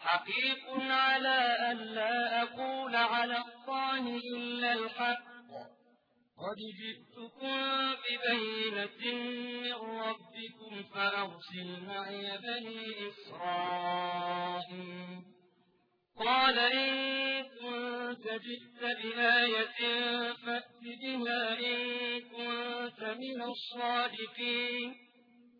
حقيق على أن لا أقول على الله إلا الحق. قد جئتكم ببينة من ربكم فأرسل معي بني إسرائيل. قال إن كنت جئت بآية فأت بها إن كنت من الصادقين.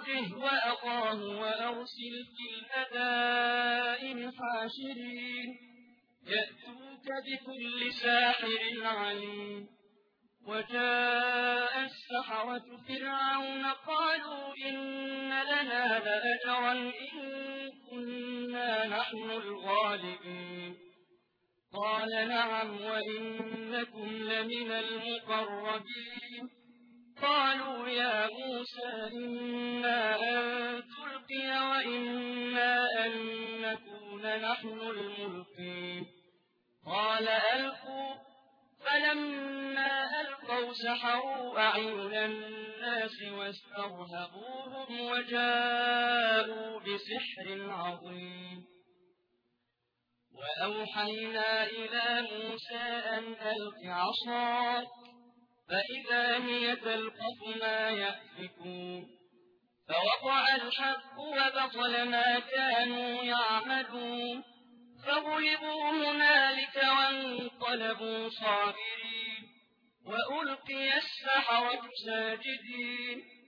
أرجه وأخاه وأرسل في المدائن حاشرين. يأتوك بكل ساحر عليم. وجاء السحرة فرعون قالوا إن لنا لأجرا إن كنا نحن الغالبين. قال نعم وإنكم لمن المقربين. قالوا يا موسى إنا أن تلقي وإنا أن نكون نحن الملقين. قال ألقوا. فلما ألقوا سحروا أعين الناس واسترهبوهم وجاءوا بسحر عظيم. وأوحينا إلى موسى أن ألق عصاك. فإذا هي تلقف ما يأفكون. فوقع الحق وبطل ما كانوا يعمدون فغلبوا هنالك وانقلبوا صابرين وألقي السحرة ساجدين.